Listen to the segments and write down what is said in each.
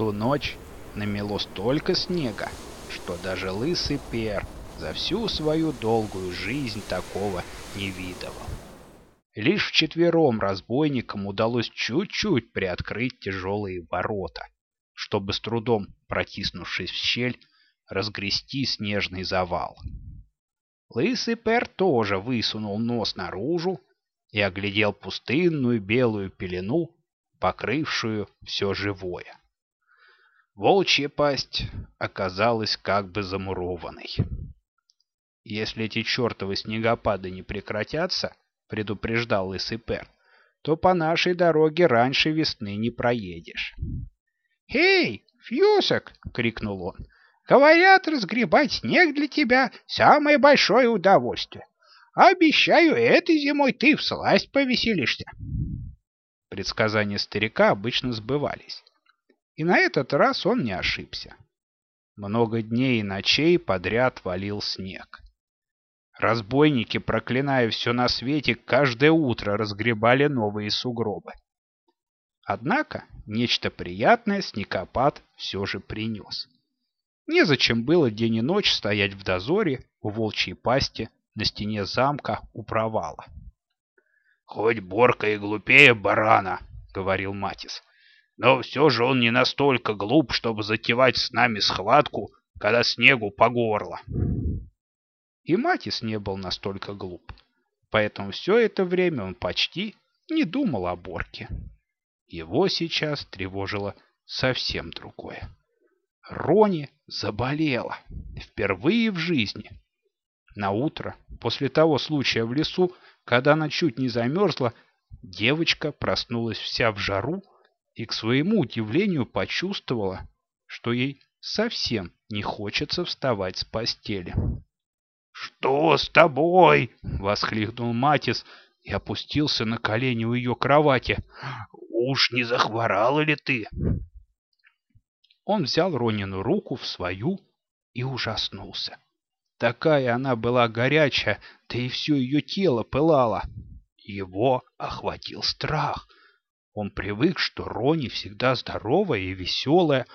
ту ночь намело столько снега, что даже лысый пер за всю свою долгую жизнь такого не видывал. Лишь вчетвером разбойникам удалось чуть-чуть приоткрыть тяжелые ворота, чтобы с трудом, протиснувшись в щель, разгрести снежный завал. Лысый пер тоже высунул нос наружу и оглядел пустынную белую пелену, покрывшую все живое. Волчья пасть оказалась как бы замурованной. «Если эти чертовы снегопады не прекратятся, — предупреждал лысый пер, — то по нашей дороге раньше весны не проедешь». «Эй, Фьюсок!» — крикнул он. «Говорят, разгребать снег для тебя — самое большое удовольствие. Обещаю, этой зимой ты всласть повеселишься». Предсказания старика обычно сбывались. И на этот раз он не ошибся. Много дней и ночей подряд валил снег. Разбойники, проклиная все на свете, каждое утро разгребали новые сугробы. Однако нечто приятное снегопад все же принес. Незачем было день и ночь стоять в дозоре у волчьей пасти на стене замка у провала. «Хоть Борка и глупее барана», — говорил Матис, — «но все же он не настолько глуп, чтобы затевать с нами схватку, когда снегу по горло». И Матис не был настолько глуп, поэтому все это время он почти не думал о Борке. Его сейчас тревожило совсем другое. Рони заболела. Впервые в жизни. На утро, после того случая в лесу, когда она чуть не замерзла, девочка проснулась вся в жару и, к своему удивлению, почувствовала, что ей совсем не хочется вставать с постели. «Что с тобой?» — воскликнул Матис и опустился на колени у ее кровати. «Уж не захворала ли ты?» Он взял Ронину руку в свою и ужаснулся. Такая она была горячая, да и все ее тело пылало. Его охватил страх. Он привык, что Рони всегда здоровая и веселая,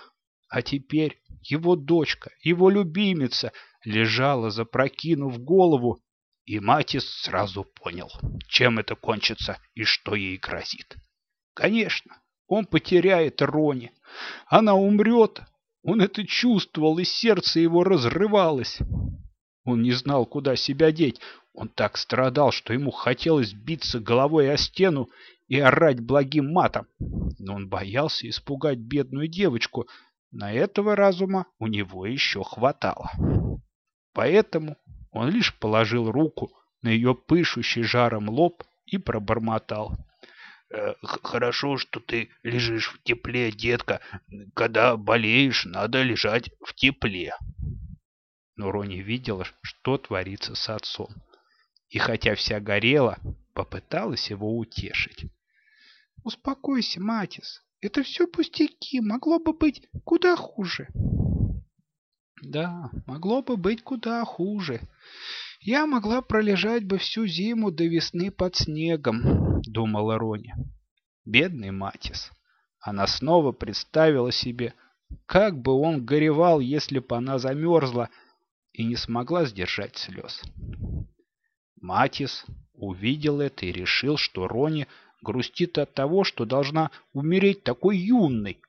а теперь его дочка, его любимица, лежала, запрокинув голову, и Матис сразу понял, чем это кончится и что ей грозит. Конечно, он потеряет Рони. Она умрет. Он это чувствовал, и сердце его разрывалось. Он не знал, куда себя деть. Он так страдал, что ему хотелось биться головой о стену и орать благим матом. Но он боялся испугать бедную девочку. На этого разума у него еще хватало. Поэтому он лишь положил руку на ее пышущий жаром лоб и пробормотал. «Э, «Хорошо, что ты лежишь в тепле, детка. Когда болеешь, надо лежать в тепле». Но Рони видела, что творится с отцом. И хотя вся горела, попыталась его утешить. «Успокойся, Матис. Это все пустяки. Могло бы быть куда хуже». Да, могло бы быть куда хуже. Я могла пролежать бы всю зиму до весны под снегом, думала Рони. Бедный Матис. Она снова представила себе, как бы он горевал, если бы она замерзла, и не смогла сдержать слез. Матис увидел это и решил, что Рони грустит от того, что должна умереть такой юной.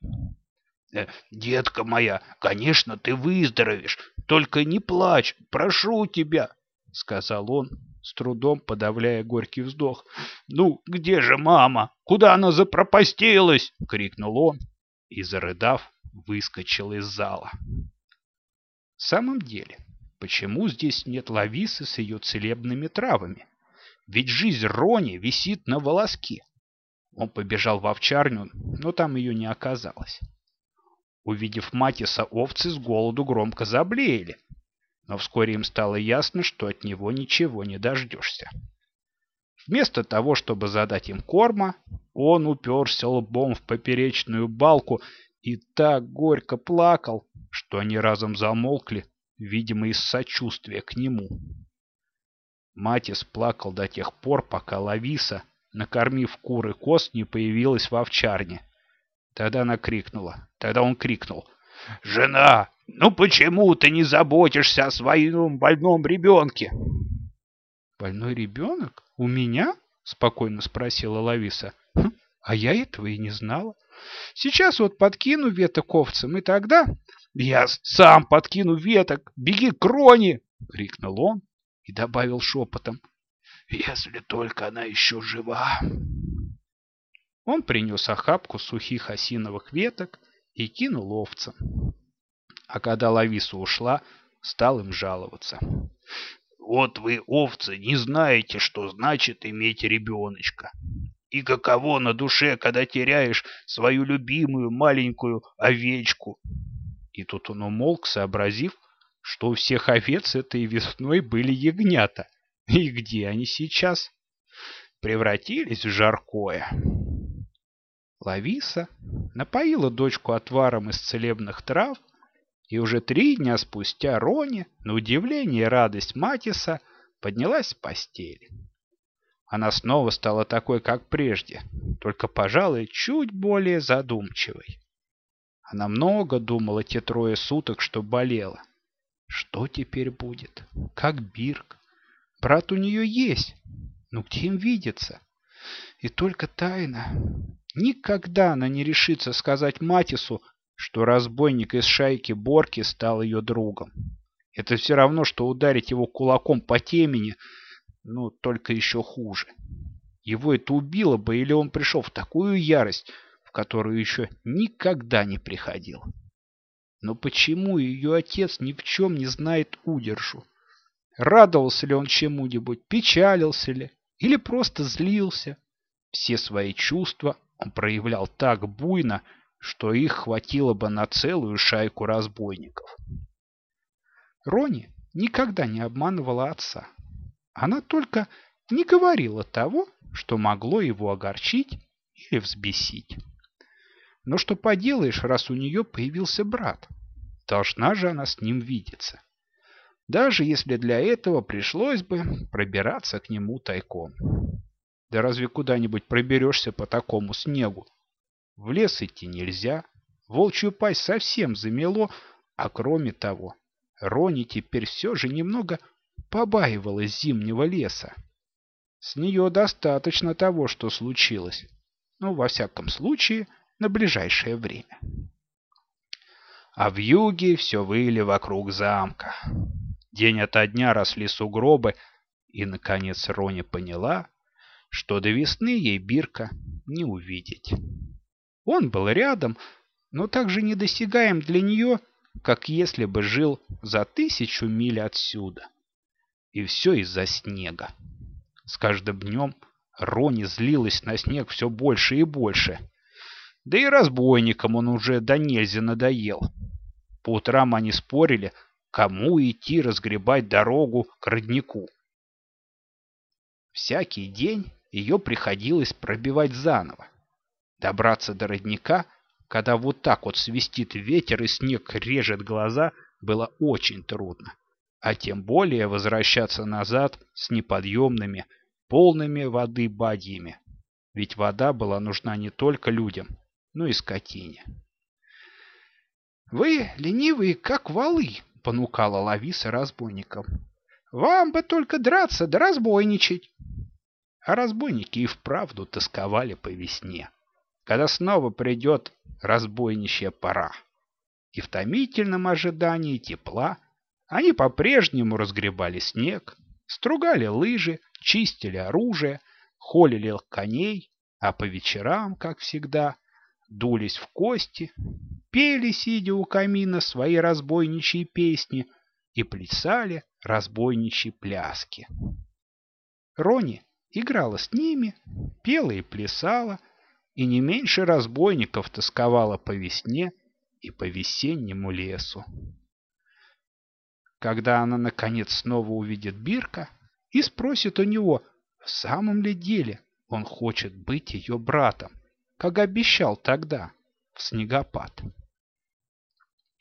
Э, «Детка моя, конечно, ты выздоровеешь, только не плачь, прошу тебя», — сказал он, с трудом подавляя горький вздох. «Ну, где же мама? Куда она запропастилась?» — крикнул он и, зарыдав, выскочил из зала. В самом деле, почему здесь нет лависы с ее целебными травами? Ведь жизнь Рони висит на волоске. Он побежал в овчарню, но там ее не оказалось. Увидев Матиса, овцы с голоду громко заблеяли. Но вскоре им стало ясно, что от него ничего не дождешься. Вместо того, чтобы задать им корма, он уперся лбом в поперечную балку и так горько плакал, что они разом замолкли, видимо, из сочувствия к нему. Матис плакал до тех пор, пока Лависа, накормив куры кост, не появилась в овчарне. Тогда она крикнула. Тогда он крикнул. «Жена, ну почему ты не заботишься о своем больном ребенке?» «Больной ребенок? У меня?» — спокойно спросила Лависа. «Хм, «А я этого и не знала. Сейчас вот подкину веток овцам, и тогда...» «Я сам подкину веток! Беги к Роне!» — крикнул он и добавил шепотом. «Если только она еще жива!» Он принес охапку сухих осиновых веток и кинул овцам. А когда Лависа ушла, стал им жаловаться. «Вот вы, овцы, не знаете, что значит иметь ребеночка. И каково на душе, когда теряешь свою любимую маленькую овечку». И тут он умолк, сообразив, что у всех овец этой весной были ягнята. И где они сейчас? Превратились в жаркое. Лависа напоила дочку отваром из целебных трав, и уже три дня спустя Рони, на удивление и радость Матиса, поднялась с постели. Она снова стала такой, как прежде, только, пожалуй, чуть более задумчивой. Она много думала те трое суток, что болела. Что теперь будет? Как Бирк? Брат у нее есть. Ну где им видеться? И только тайна. Никогда она не решится сказать Матису, что разбойник из шайки Борки стал ее другом. Это все равно, что ударить его кулаком по темени, ну, только еще хуже. Его это убило бы, или он пришел в такую ярость, которую еще никогда не приходил. Но почему ее отец ни в чем не знает удержу? Радовался ли он чему-нибудь, печалился ли, или просто злился? Все свои чувства он проявлял так буйно, что их хватило бы на целую шайку разбойников. Рони никогда не обманывала отца. Она только не говорила того, что могло его огорчить или взбесить. Но что поделаешь, раз у нее появился брат? Должна же она с ним видеться. Даже если для этого пришлось бы пробираться к нему тайком. Да разве куда-нибудь проберешься по такому снегу? В лес идти нельзя, волчью пасть совсем замело, а кроме того, Рони теперь все же немного побаивалась зимнего леса. С нее достаточно того, что случилось. Ну, во всяком случае, на ближайшее время. А в юге все выли вокруг замка. День ото дня росли сугробы, и, наконец, Рони поняла, что до весны ей Бирка не увидеть. Он был рядом, но также недосягаем для нее, как если бы жил за тысячу миль отсюда. И все из-за снега. С каждым днем Рони злилась на снег все больше и больше. Да и разбойникам он уже до нельзя надоел. По утрам они спорили, кому идти разгребать дорогу к роднику. Всякий день ее приходилось пробивать заново. Добраться до родника, когда вот так вот свистит ветер и снег режет глаза, было очень трудно. А тем более возвращаться назад с неподъемными, полными воды бадьями. Ведь вода была нужна не только людям, но и скотине. «Вы ленивые, как валы!» — понукала Лависа разбойников. «Вам бы только драться да разбойничать!» А разбойники и вправду тосковали по весне когда снова придет разбойничья пора. И в томительном ожидании тепла они по-прежнему разгребали снег, стругали лыжи, чистили оружие, холили коней, а по вечерам, как всегда, дулись в кости, пели, сидя у камина, свои разбойничьи песни и плясали разбойничьи пляски. Рони играла с ними, пела и плясала, и не меньше разбойников тосковала по весне и по весеннему лесу. Когда она, наконец, снова увидит Бирка и спросит у него, в самом ли деле он хочет быть ее братом, как обещал тогда, в снегопад.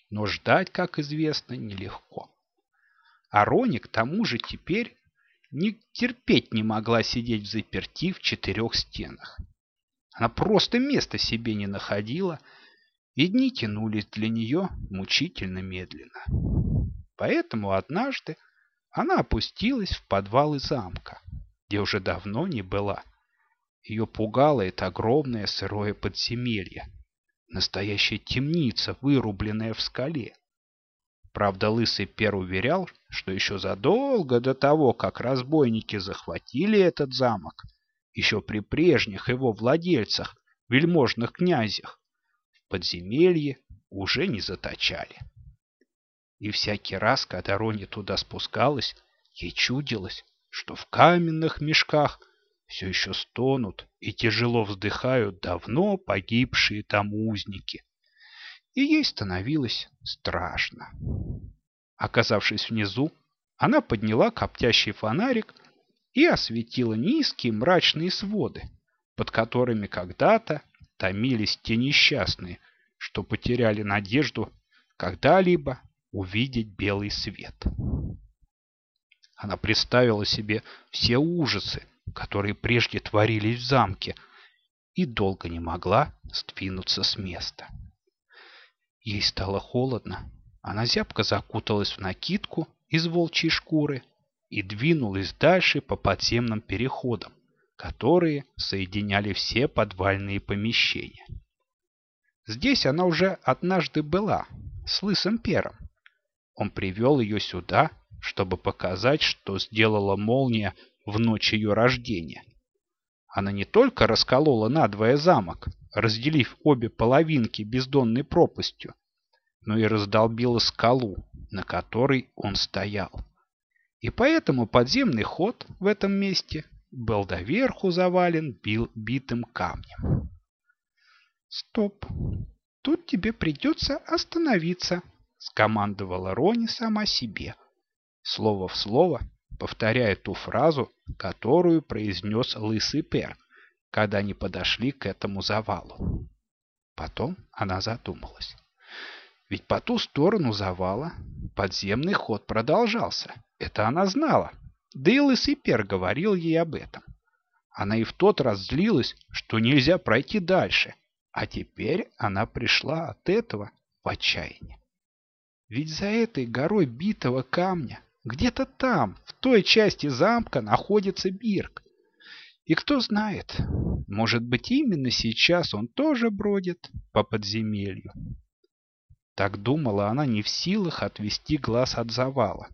Но ждать, как известно, нелегко. А Рони, к тому же, теперь не терпеть не могла сидеть в заперти в четырех стенах. Она просто места себе не находила, и дни тянулись для нее мучительно медленно. Поэтому однажды она опустилась в подвалы замка, где уже давно не была. Ее пугало это огромное сырое подземелье, настоящая темница, вырубленная в скале. Правда, Лысый Пер уверял, что еще задолго до того, как разбойники захватили этот замок, еще при прежних его владельцах, вельможных князях, в подземелье уже не заточали. И всякий раз, когда Рони туда спускалась, ей чудилось, что в каменных мешках все еще стонут и тяжело вздыхают давно погибшие там узники. И ей становилось страшно. Оказавшись внизу, она подняла коптящий фонарик и осветила низкие мрачные своды, под которыми когда-то томились те несчастные, что потеряли надежду когда-либо увидеть белый свет. Она представила себе все ужасы, которые прежде творились в замке, и долго не могла сдвинуться с места. Ей стало холодно. Она зябко закуталась в накидку из волчьей шкуры и двинулась дальше по подземным переходам, которые соединяли все подвальные помещения. Здесь она уже однажды была, с лысым пером. Он привел ее сюда, чтобы показать, что сделала молния в ночь ее рождения. Она не только расколола надвое замок, разделив обе половинки бездонной пропастью, но и раздолбила скалу, на которой он стоял. И поэтому подземный ход в этом месте был доверху завален бил, битым камнем. «Стоп! Тут тебе придется остановиться!» — скомандовала Рони сама себе, слово в слово повторяя ту фразу, которую произнес лысый пер, когда они подошли к этому завалу. Потом она задумалась. Ведь по ту сторону завала подземный ход продолжался. Это она знала. Да и лысый пер говорил ей об этом. Она и в тот раз злилась, что нельзя пройти дальше. А теперь она пришла от этого в отчаяние. Ведь за этой горой битого камня где-то там, в той части замка, находится Бирк. И кто знает, может быть, именно сейчас он тоже бродит по подземелью. Так думала она не в силах отвести глаз от завала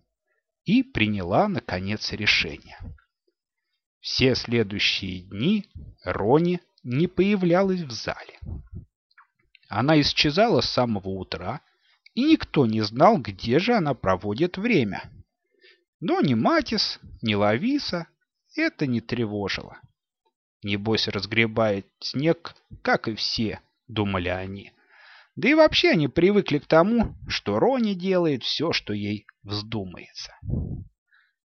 и приняла, наконец, решение. Все следующие дни Рони не появлялась в зале. Она исчезала с самого утра, и никто не знал, где же она проводит время. Но ни Матис, ни Лависа это не тревожило. Небось разгребает снег, как и все, думали они. Да и вообще они привыкли к тому, что Рони делает все, что ей вздумается.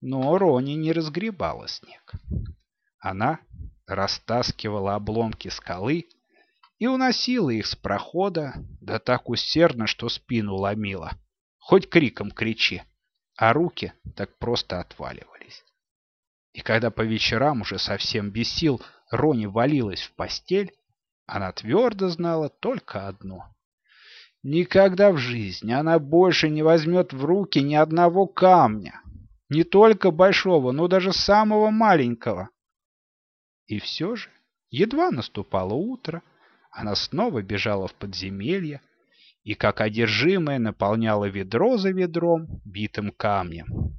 Но Рони не разгребала снег. Она растаскивала обломки скалы и уносила их с прохода, да так усердно, что спину ломила. Хоть криком кричи а руки так просто отваливались. И когда по вечерам уже совсем без сил Рони валилась в постель, она твердо знала только одно. Никогда в жизни она больше не возьмет в руки ни одного камня, не только большого, но даже самого маленького. И все же, едва наступало утро, она снова бежала в подземелье, и как одержимая наполняла ведро за ведром битым камнем.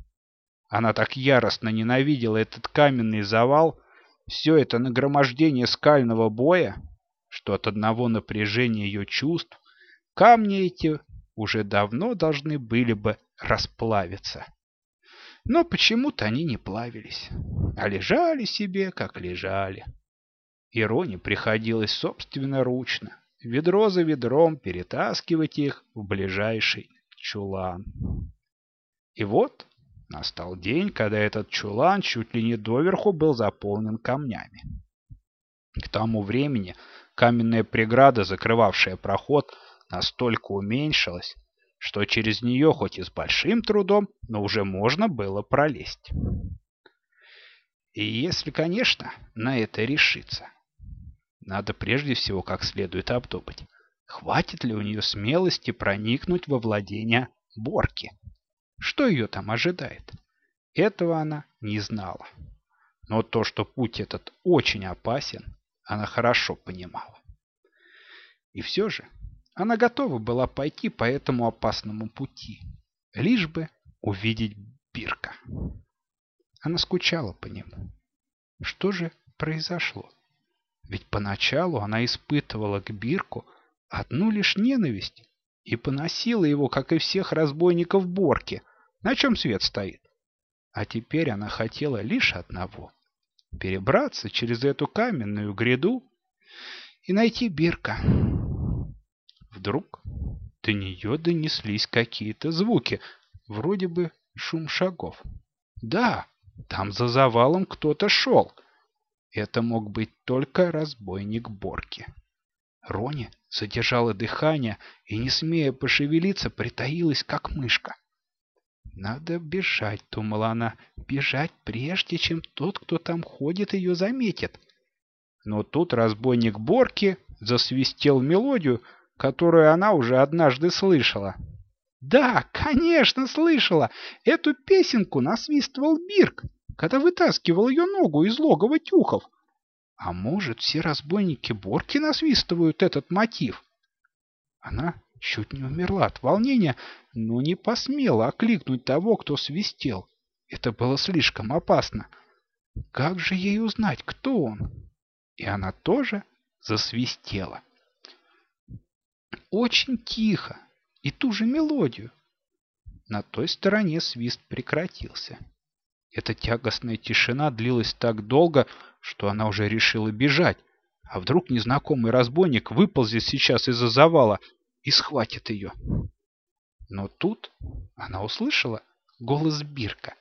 Она так яростно ненавидела этот каменный завал, все это нагромождение скального боя, что от одного напряжения ее чувств камни эти уже давно должны были бы расплавиться. Но почему-то они не плавились, а лежали себе, как лежали. Ироне приходилось собственноручно ведро за ведром перетаскивать их в ближайший чулан. И вот настал день, когда этот чулан чуть ли не доверху был заполнен камнями. К тому времени каменная преграда, закрывавшая проход, настолько уменьшилась, что через нее хоть и с большим трудом, но уже можно было пролезть. И если, конечно, на это решиться. Надо прежде всего как следует обдумать, хватит ли у нее смелости проникнуть во владение Борки. Что ее там ожидает? Этого она не знала. Но то, что путь этот очень опасен, она хорошо понимала. И все же она готова была пойти по этому опасному пути, лишь бы увидеть Бирка. Она скучала по нему. Что же произошло? Ведь поначалу она испытывала к Бирку одну лишь ненависть и поносила его, как и всех разбойников Борки, на чем свет стоит. А теперь она хотела лишь одного — перебраться через эту каменную гряду и найти Бирка. Вдруг до нее донеслись какие-то звуки, вроде бы шум шагов. Да, там за завалом кто-то шел. Это мог быть только разбойник Борки. Рони задержала дыхание и, не смея пошевелиться, притаилась, как мышка. «Надо бежать», — думала она, — «бежать, прежде чем тот, кто там ходит, ее заметит». Но тут разбойник Борки засвистел мелодию, которую она уже однажды слышала. Да, конечно, слышала. Эту песенку насвистывал Бирк, когда вытаскивал ее ногу из логова тюхов. А может, все разбойники Борки насвистывают этот мотив? Она чуть не умерла от волнения, но не посмела окликнуть того, кто свистел. Это было слишком опасно. Как же ей узнать, кто он? И она тоже засвистела. Очень тихо, и ту же мелодию. На той стороне свист прекратился. Эта тягостная тишина длилась так долго, что она уже решила бежать. А вдруг незнакомый разбойник выползет сейчас из-за завала и схватит ее. Но тут она услышала голос Бирка,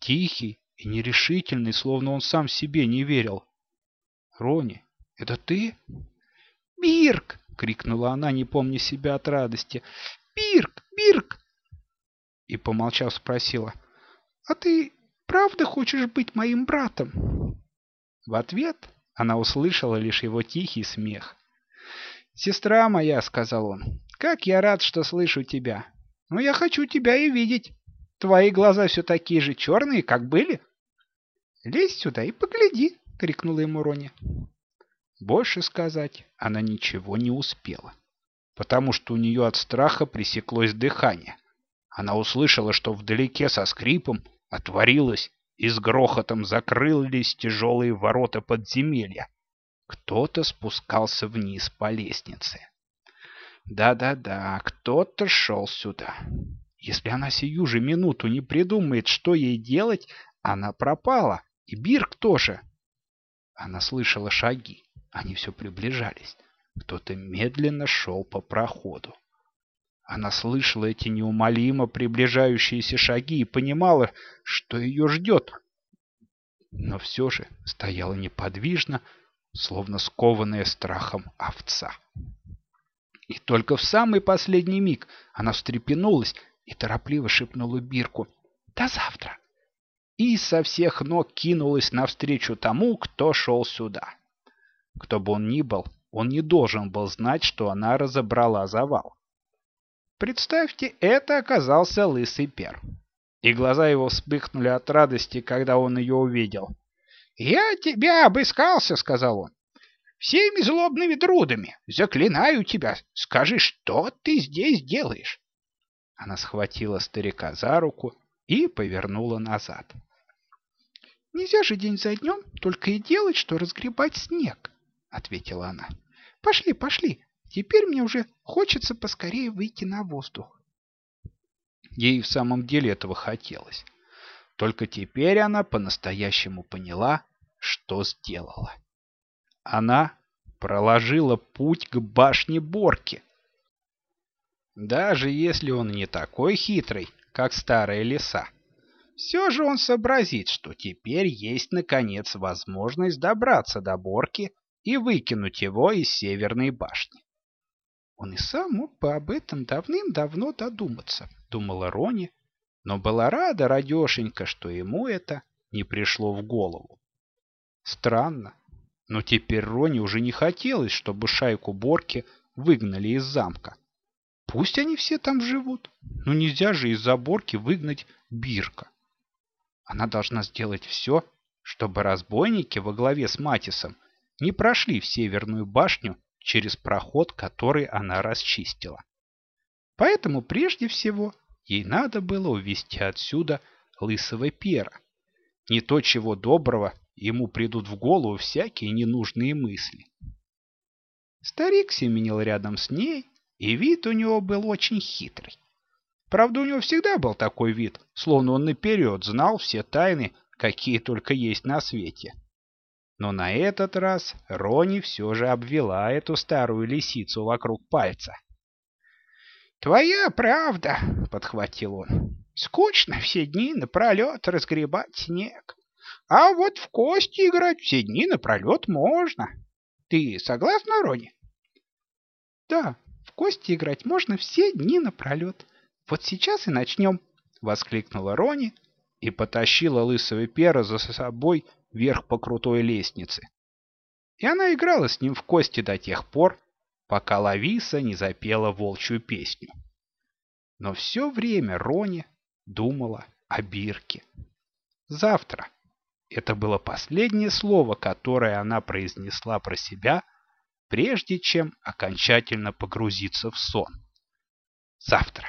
тихий и нерешительный, словно он сам себе не верил. «Рони, это ты?» «Бирк!» — крикнула она, не помня себя от радости. Бирк, Бирк!» И, помолчав, спросила, «А ты правда хочешь быть моим братом?» В ответ она услышала лишь его тихий смех. «Сестра моя», — сказал он, — «как я рад, что слышу тебя. Но я хочу тебя и видеть. Твои глаза все такие же черные, как были». «Лезь сюда и погляди», — крикнула ему Рони. Больше сказать она ничего не успела потому что у нее от страха пресеклось дыхание. Она услышала, что вдалеке со скрипом отворилось и с грохотом закрылись тяжелые ворота подземелья. Кто-то спускался вниз по лестнице. Да-да-да, кто-то шел сюда. Если она сию же минуту не придумает, что ей делать, она пропала. И Бирк тоже. Она слышала шаги. Они все приближались. Кто-то медленно шел по проходу. Она слышала эти неумолимо приближающиеся шаги и понимала, что ее ждет. Но все же стояла неподвижно, словно скованная страхом овца. И только в самый последний миг она встрепенулась и торопливо шепнула Бирку «До завтра!» и со всех ног кинулась навстречу тому, кто шел сюда. Кто бы он ни был, он не должен был знать, что она разобрала завал. Представьте, это оказался лысый пер. И глаза его вспыхнули от радости, когда он ее увидел. «Я тебя обыскался», — сказал он. «Всеми злобными трудами. Заклинаю тебя. Скажи, что ты здесь делаешь?» Она схватила старика за руку и повернула назад. «Нельзя же день за днем только и делать, что разгребать снег», — ответила она. «Пошли, пошли. Теперь мне уже хочется поскорее выйти на воздух». Ей в самом деле этого хотелось. Только теперь она по-настоящему поняла, что сделала. Она проложила путь к башне Борки. Даже если он не такой хитрый, как старые леса, все же он сообразит, что теперь есть, наконец, возможность добраться до Борки и выкинуть его из северной башни. Он и сам мог бы об этом давным-давно додуматься, думала Рони, но была рада радешенька, что ему это не пришло в голову. Странно, Но теперь Рони уже не хотелось, чтобы шайку Борки выгнали из замка. Пусть они все там живут. Но нельзя же из-за Борки выгнать Бирка. Она должна сделать все, чтобы разбойники во главе с Матисом не прошли в Северную башню через проход, который она расчистила. Поэтому прежде всего ей надо было увести отсюда лысого пера. Не то чего доброго, ему придут в голову всякие ненужные мысли. Старик семенил рядом с ней, и вид у него был очень хитрый. Правда, у него всегда был такой вид, словно он наперед знал все тайны, какие только есть на свете. Но на этот раз Рони все же обвела эту старую лисицу вокруг пальца. «Твоя правда», — подхватил он. «Скучно все дни напролет разгребать снег. А вот в кости играть все дни напролет можно. Ты согласна, Рони?» «Да, в кости играть можно все дни напролет», «Вот сейчас и начнем!» — воскликнула Рони и потащила лысого пера за собой вверх по крутой лестнице. И она играла с ним в кости до тех пор, пока Лависа не запела волчью песню. Но все время Рони думала о Бирке. Завтра. Это было последнее слово, которое она произнесла про себя, прежде чем окончательно погрузиться в сон. Завтра.